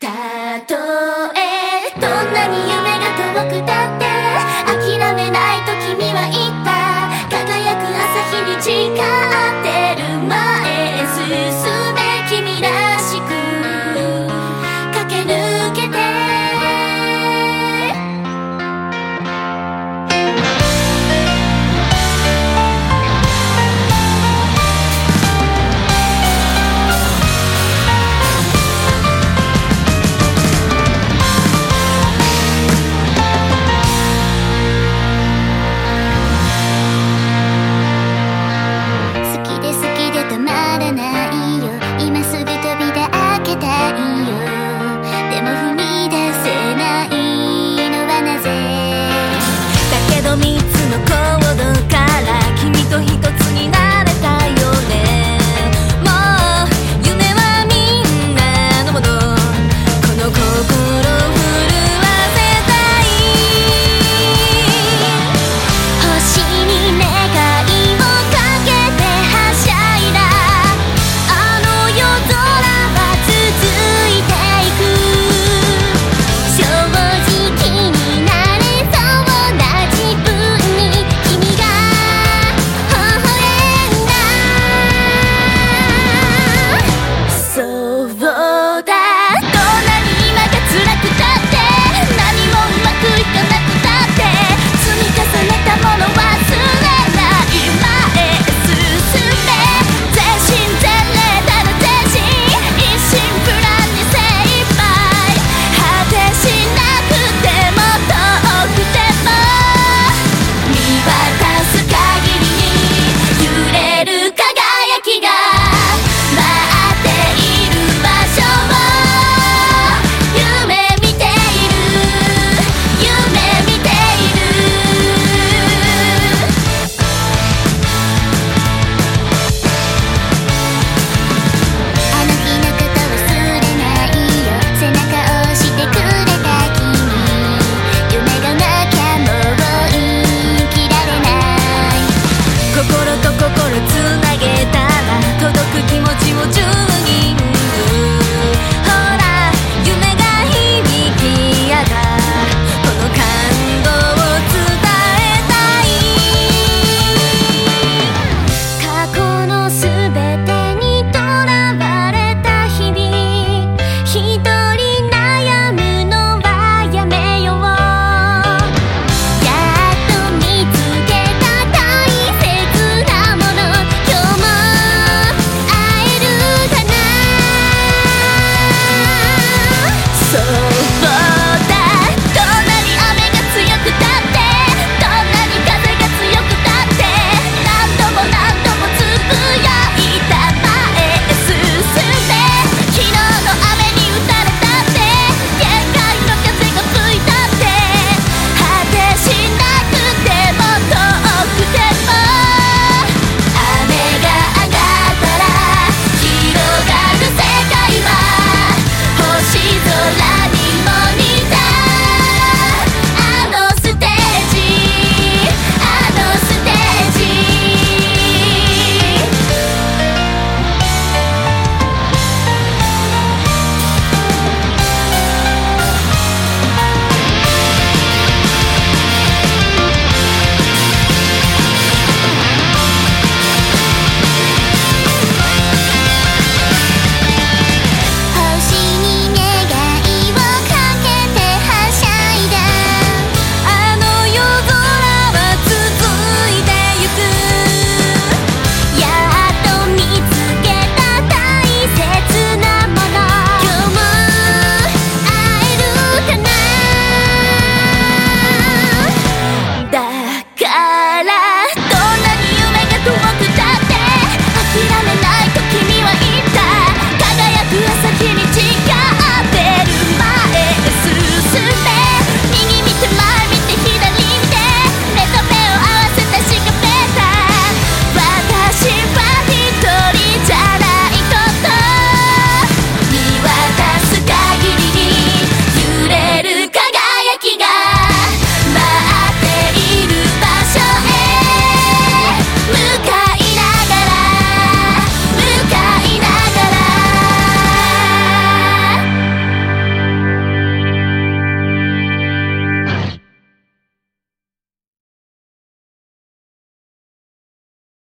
たと